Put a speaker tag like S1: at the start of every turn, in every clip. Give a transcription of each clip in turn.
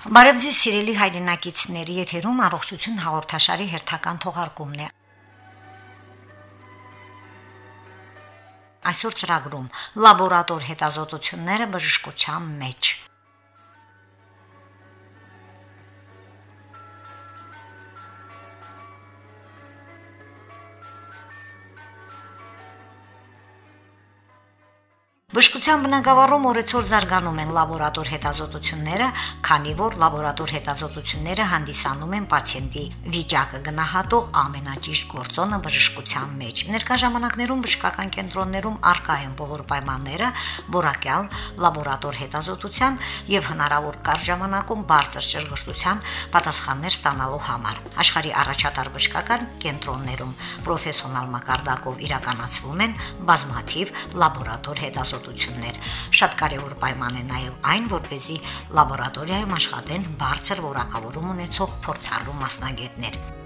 S1: Բարև ձեզ սիրելի հայրենակիցների եթերում առողջություն հաղորդաշարի հերթական թողարկումն է։ Այսօր ծրագրում. Լաբորատոր հետազոտությունները բժշկության մեջ։ Բժշկության բնագավառում օրեցօր զարգանում են լաբորատոր հետազոտությունները, քանի որ լաբորատոր հետազոտությունները հանդիսանում են պացիենտի վիճակը գնահատող ամենաճիշտ գործոնը բժշկության մեջ։ Ներկա ժամանակներում բժշկական կենտրոններում արկա են բոլոր պայմանները որակյալ լաբորատոր հետազոտության եւ հնարավոր կար ժամանակում բարձր ճշգրտության պատասխաններ ստանալու համար։ Աշխարհի առաջատար բժշկական կենտրոններում պրոֆեսիոնալ մակարդակով իրականացվում են բազմաթիվ լաբորատոր հետազոտություններ հետազոտություններ։ Շատ կարևոր պայման է նաև այն, որպեսզի լաբորատորիայում աշխատեն բարձր որակավորում ունեցող փորձառու մասնագետներ։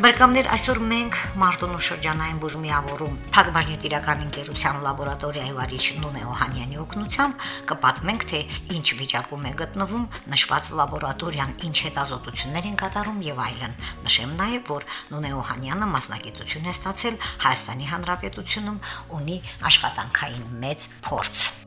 S1: Բարեկամներ, այսօր մենք Մարտոնու շրջանային բուժմիավորում Փակbaşնետիրական ընկերության լաբորատորիայի վարիչ Նունե Օհանյանի օգնությամբ կպատմենք, թե ինչ վիճակում է գտնվում նշված լաբորատորիան, ինչ հետազոտություններ են կատարում եւ այլն։ Նշեմ նաեւ, որ Նունե Օհանյանը մասնագիտություն է ստացել Հայաստանի Հանրապետությունում, ունի աշխատանքային մեծ փորձ։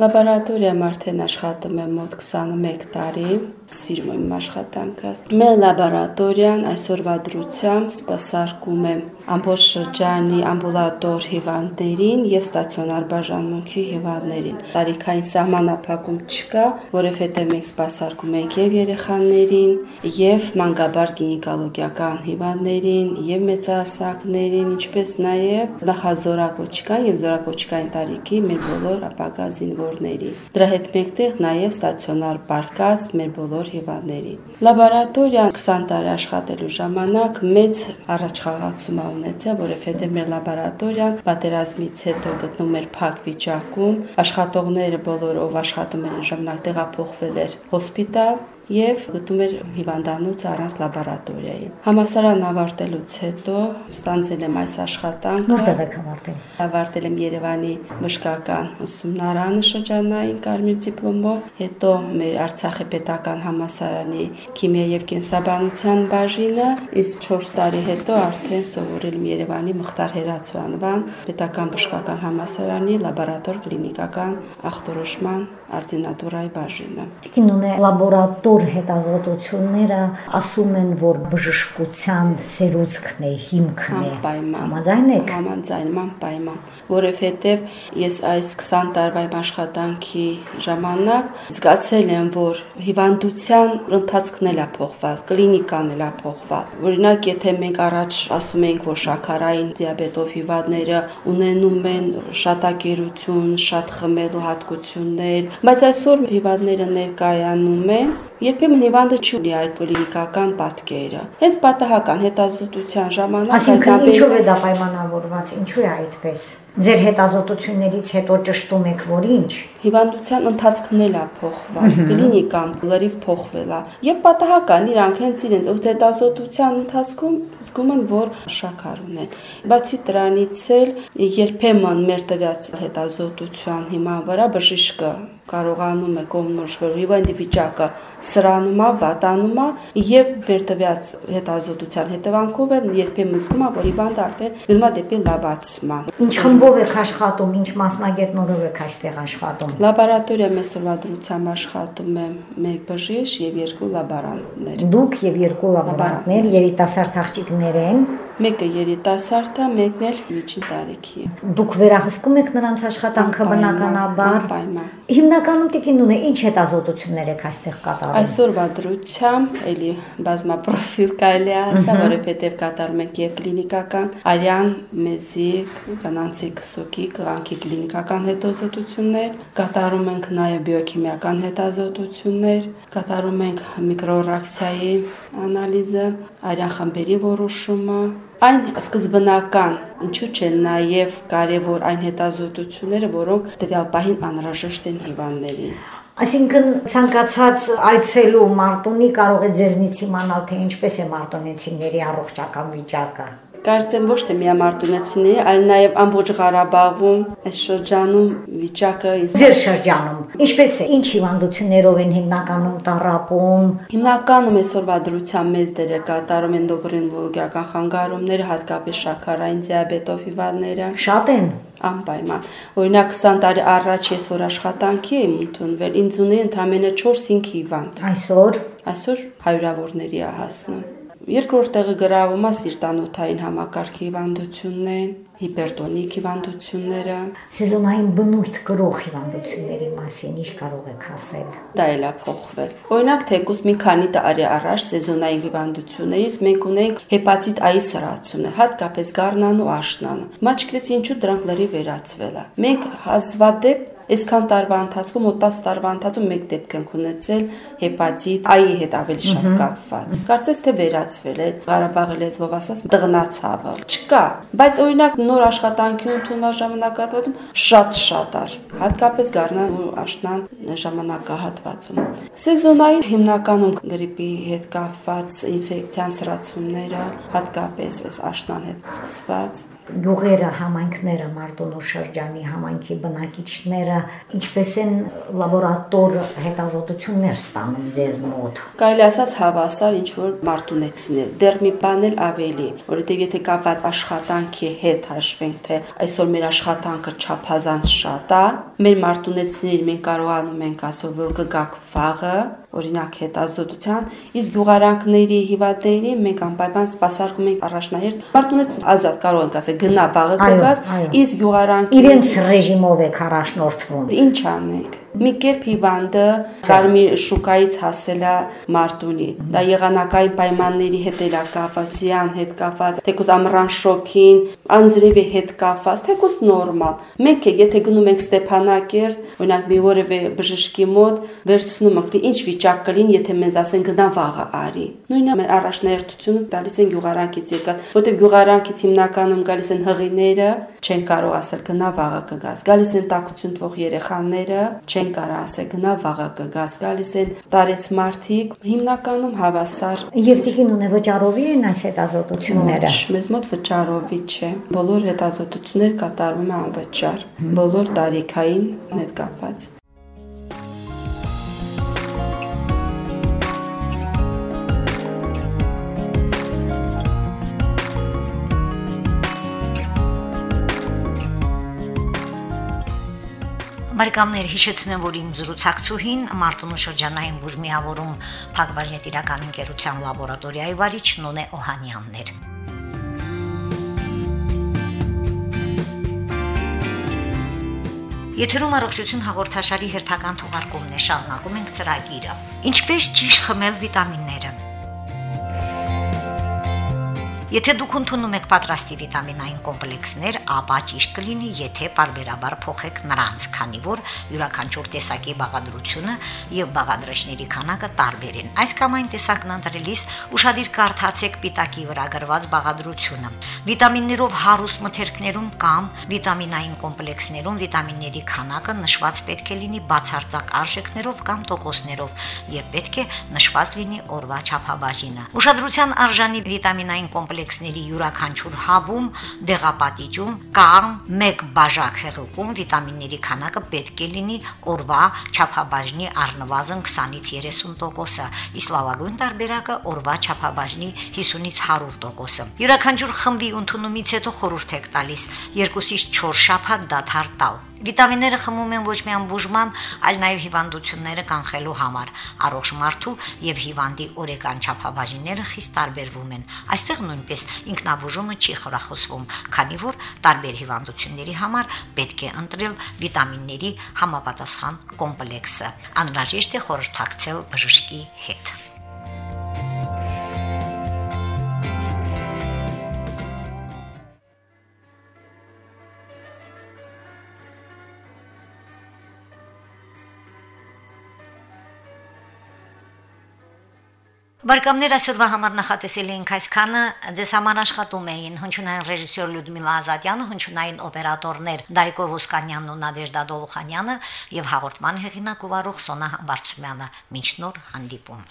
S2: Լաբորատորիայում արդեն աշխատում եմ մոտ 21 տարի սիրում եմ իմ աշխատանքը։ Մեր լաբորատորիան այսօրվա դրությամբ սպասարկում է ամբողջ շրջանի ամբուլատոր հիվանդներին եւ ստացիոնար բաժանմունքի հիվանդներին։ Տարիքային սահմանափակում չկա, որովհետեւ մենք սպասարկում ենք եւ երեխաներին, եւ մանկաբարձ գինեկոլոգիական հիվանդներին, եւ մեծահասակներին, ինչպես նաեւ նախազորակոչկան եւ զորակոչկային տարիքի մեր բոլոր ապագա զինվորների։ Դրա հետ մեկտեղ նաեւ ստացիոնար բարկած մեր բոլոր հիվանդներին։ Լաբորատորիան 20 տարի աշխատելու ժամանակ մեծ առաջխաղացում ա ունեցել, որովհետև մեր լաբորատորիան պատերազմից հետո գտնում էր փակ վիճակում, աշխատողները բոլոր ով աշխատում են ժամանակ տեղափոխվել էր հոսպիտալ եւ գտնում էր հիվանդանոց առանց լաբորատորիայի։ Համասարան ավարտելուց հետո ստանձնել եմ այս աշխատանքը։
S1: Որտեղ եք ավարտել։
S2: Ավարտել եմ Երևանի մշկական ուսումնարանը շրջանային կարմիր դիպլոմով, հետո մեր Արցախի պետական համասարանի քիմիա եւ կենսաբանության բաժինը, իսկ 4 տարի հետո արդեն սովորել եմ Երևանի Մխտար Հերացուանվան պետական բժշկական համասարանի լաբորատոր կլինիկական ախտորոշման արձինատուրայի բաժինը։
S1: Տիկին ունե լաբորատոր բոլոր հետազոտությունները ասում են, որ բժշկության սերուցքն է, հիմքն է։
S2: Համաձայն եք։ Համաձայն եմ, պայման, որովհետև ես այս 20 տարվա աշխատանքի ժամանակ զգացել եմ, որ հիվանդության ընթացքն էլ է փոխվել, կլինիկան էլ է փոխվել։ Օրինակ, եթե մենք առաջ ասում ենք, որ շաքարային դիաբետով հիվանդները ունենում են շատակերություն, շատ խմելու հատկություններ, բայց այսօր հիվանդները ներկայանում են Երբեմն հիվանդը չունի այդ կլինիկական պատկերը։ Հենց պատահական հետազոտության ժամանակ
S1: Այսինքն ինչու է դա պայմանավորված, ինչու է այդպես։ Ձեր հետազոտություններից հետո ճշտում եք, որ ինչ։
S2: Հիվանդության ընթացքն էլ է փոխվել, կլինիկան լրիվ փոխվել է։ Եվ պատահական իրանք հենց իրենց հետազոտության ընթացքում զգում են, որ շաքար ունեն։ Բացի դրանից էլ երբեմն մեր տվյալ հետազոտության հիման վրա բժիշկը կարողանում է կողմնորոշվել հիվանդի վիճակը սրանում է, վատանում է եւ մեր տվյալ հետազոտության հետևանքով է երբեմն զգում է, որ հիվանդը արդեն գնում է դեպի լաբացման։
S1: Ինչ խմբով եք աշխատում, ինչ մասնագետնորով եք այստեղ աշխատում։
S2: Լաբորատորիա մեսոլադրությամբ աշխատում է մեկ բժիշկ եւ երկու լաբորանտներ։
S1: Դուք եւ երկու լաբորանտներ երիտասարդ աղջիկներ են
S2: Մեկը երիտասարդ է, մեկն էլ միջին տարիքի
S1: Դուք վերահսկում եք նրանց աշխատանքը բնականաբար։
S2: Պայման։
S1: Հիմնականում տիկին ունե ինչ հետազոտություններ եք այստեղ կատարում։
S2: Այսօրվա դրությամբ էլի բազմապրոֆիլ կարելի ասա, որովհետև կատարում ենք եւ կլինիկական, արյան, մեզի, կանանցի քսոկի, կղանքի կլինիկական հետազոտություններ, կատարում ենք նաեւ բիոքիմիական հետազոտություններ, կատարում ենք միկրոռեակցիայի անալիզը, արյան խմբերի որոշումը, Այն սկզբնական, ինչու՞ չէ նաև կարևոր այն հետազոտությունները, որոնք տվյալ պահին անհրաժեշտ են հիվանդներին։
S1: Այսինքն ցանկացած այցելու Մարտունի կարող է ձեզնից իմանալ, թե ինչպես է մարտունեցիների առողջական վիճակը։
S2: Կարծեմ ոչ թե միայն Մարտունեցիների, այլ նաև ամբողջ Ղարաբաղում այս շրջանում վիճակը
S1: Ձեր շրջանում ինչպես է, ինչ հիվանդություններով են հիմնականում տարապում։
S2: Հիմնականում այսօրվա դրությամբ մեծ դեր է կատարում էնդոկրինոլոգիական խանգարումները, հատկապես շաքարային դիաբետով հիվանդները։
S1: Շատ են
S2: անպայման։ Օրինակ 20 տարի առաջ ես որ աշխատանքի եմ ընդունվել, ինձ ունեի ընդամենը 4-5 հիվանդ։
S1: Այսօր
S2: Այսօր հարյուրավորների է հասնում։ Երկրորդ տեղը գրավում է սիրտանոթային համակարգի հիվանդություններն, հիպերտոնիկ հիվանդությունները։
S1: Սեզոնային բնույթ կրող հիվանդությունների մասին ինչ կարող եք ասել։
S2: Դա էլ է փոխվել։ Օրինակ, թեկուս մի քանի տարի առաջ սեզոնային հիվանդություններից մենք ունենք հեպատիտ A-ի սրացությունը, հատկապես գառնան ու աշնանը։ Մաչկրեց ինչու դրանք լրի վերացվել է։ Մենք հազվադեպ Այսքան տարվա ընթացքում ու 10 տարվա ընթացքում մեկ դեպք ենք ունեցել հեպատիտ A-ի հետ ավելի շատ կապված։ Կարծես թե վերացվել է Ղարաբաղի լեզվով ասած դղնացավը։ Չկա, բայց օրինակ նոր աշխատանքի ընդունված ժամանակահատվածում շատ-շատ ար, հատկապես գառնան ու աշնան ժամանակահատվածում։ Սեզոնային հիմնականում գրիպի հետ կապված ինֆեկցիան սրացումները, հատկապես այս աշնան հետ սկսված
S1: գյուղերը, համայնքները, Մարտոնու շրջանի համայնքի բնակիչները ինչպես են լաբորատոր հետազոտություններ ստանում ձեզ մոտ։
S2: Կարելի ասած հավասար ինչ որ մարտունեցիներ։ Դեռ մի բան էլ ավելի, որովհետև եթե կապված աշխատանքի հետ հաշվենք, թե այսօր մեր աշխատանքը չափազանց շատ է, մեր մարտունեցիներ մենք կարողանում ենք ասել, որ կգաք վաղը, օրինակ հետազոտության, իսկ գյուղարանքների հիվանդների մենք անպայման սպասարկում ենք առաջնահերթ մարտունեց ազատ կարող ենք ասել գնա բաղը կգաս, իսկ գյուղարանքի
S1: իրենց ռեժիմով եք առաջնորդվում։
S2: Ինչ անենք։ Մի կերպ հիվանդը կարմիր շուկայից հասել է Մարտունի։ Դա եղանակային պայմանների հետ էլ կապված, զյան հետ կապված, թեկուզ ամռան շոքին, անձրևի հետ կապված, թեկուզ նորմալ։ Մենք է, եթե գնում ենք Ստեփանակերտ, օրինակ մի որևէ բժշկի մոտ, վերցնում ենք, ինչ վիճակ կլին, եթե մեզ ասեն գնա վաղը արի։ Նույնը մեր առաջնահերթությունը տալիս են գյուղարանքից եկած, որտեղ գյուղարանքից հիմնականում գալիս են հղիները, չեն կարող ասել գնա վաղը կգաս։ Գալիս են տակություն տվող երեխաները, չեն կարող ասել գնա վաղը կգաս։ Գալիս են տարեց մարդիկ, հիմնականում հավասար։
S1: Եվ տիկին ունե վճարովի են այս հետազոտությունները։
S2: Մեզ մոտ վճարովի չէ։ Բոլոր հետազոտություններ կատարվում են անվճար։ Բոլոր տարիքային հետ կապված։
S1: Բարեկամներ հիշեցնեմ, որ իմ զրուցակցուհին Մարտունու շրջանային բուժմիավորում Փակվարժնետ իրական ընկերության լաբորատորիայի վարիչ Նոնե Օհանյանն էր։ Եթերում առողջություն հաղորդաշարի հերթական թողարկումն է շարունակում ենք ծրագիրը։ Ինչպես ճիշտ խմել վիտամինները։ Եթե դուք ընդունում եք պատրաստի վիտամինային կոմպլեքսներ, ապա ճիշտ կլինի, եթե parberabar փոխեք նրանց, քանի որ յուրաքանչյուր տեսակի բաղադրությունը եւ բաղադրիչների քանակը տարբեր են։ Այս կամ այն տեսակն ընտրելիս ուշադիր կարդացեք պիտակի վրա գրված բաղադրությունը։ Վիտամիններով հարուստ մթերքներում կամ վիտամինային կոմպլեքսներում վիտամինների քանակը նշված պետք է լինի բացարձակ արժեքներով կամ տոկոսներով եւ պետք է նշված լինի օրվա չափաբաժինը։ Ուշադրության արժանի վիտամինային կոմպլեքս կոմպլեքսների յուրաքանչյուր հավում, դեղապատիճում կամ մեկ բաժակ հեղուկում վիտամինների քանակը պետք է լինի օրվա չափաբաժնի առնվազն 20-ից 30%-ը, իսկ լավագույն տարբերակը օրվա չափաբաժնի 50-ից 100%-ը։ Յուրաքանչյուր խմբի ընդունումից հետո խորհուրդ եք տալիս 2-ից 4 շաբաթ դադար տալ Վիտամինները խմում են ոչ միայն բուժման, այլ նաև հիվանդությունները կանխելու համար։ Առողջ մարդու եւ հիվանդի օրեկան չափաբաժինները խիստ տարբերվում են։ Այստեղ նույնպես ինքնաբուժումը չի խորախոսվում, քանի որ տարբեր հիվանդությունների համար պետք է ընտրել վիտամինների համապատասխան կոմպլեքսը։ Անհրաժեշտ է խորհրդակցել բժշկի հետ։ Բարեկամներ այսօրվա համար նախատեսել էինք այսքանը ձեզ համար աշխատում էին հնչյունային ռեժիսոր Լյուդմիլա Ազատյանը, հնչյունային օպերատորներ Դարիկո Ոսկանյանն ու Նադեժդա Դոլուխանյանը եւ հաղորդման հեղինակ ու վարող Սոնա Բարցումյանը։ Մինչ նոր հանդիպում։